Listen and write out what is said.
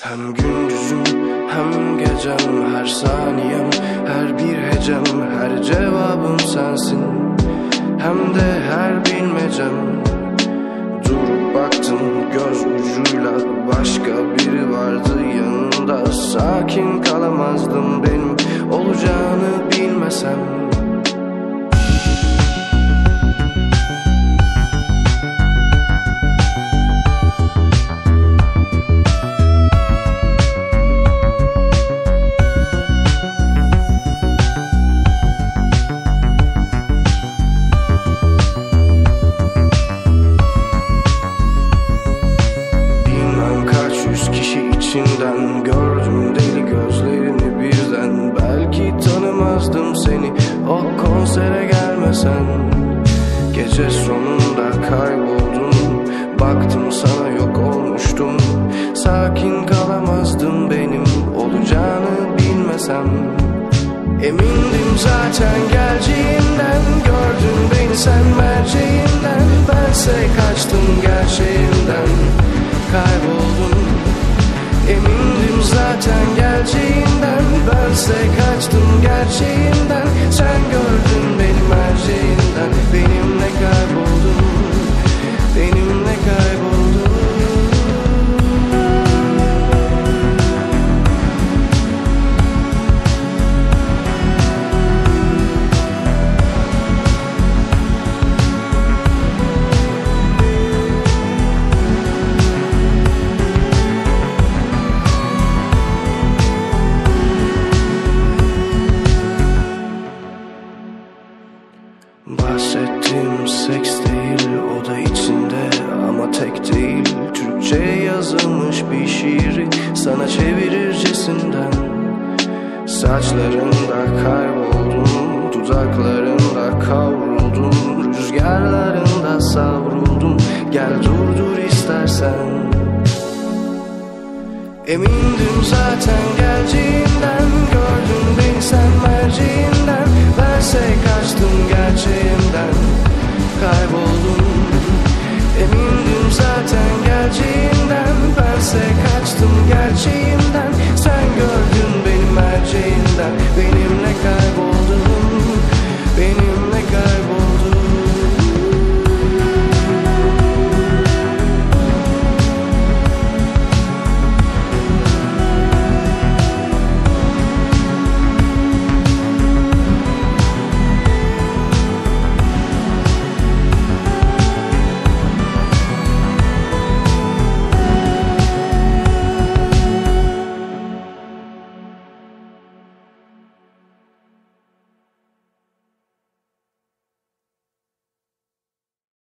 Hem gündüzüm hem gecem Her saniyem her bir hecem Her cevabım sensin. Hem de her bilmecem. Durup baktım göz ucuyla Başka biri vardı yanında. Sakin kalamazdım benim Olacağını bilmesem Gördüm deli gözlerini birden. Belki tanımazdım seni O konsere gelmesen. Gece sonunda kayboldun Baktım sana yok olmuştum. Sakin kalamazdım benim Olacağını bilmesem. Emindim zaten geleceğinden Gördün beni sen merceğinden Bense kaçtım gerçeğinden Kaçtım gerçeğinden Bahsettiğim seks değil o da içinde ama tek değil. Türkçe yazılmış bir şiiri sana çevirircesinden Saçlarında kayboldum dudaklarında kavruldum. Rüzgarlarında savruldum gel durdur istersen. Emindim zaten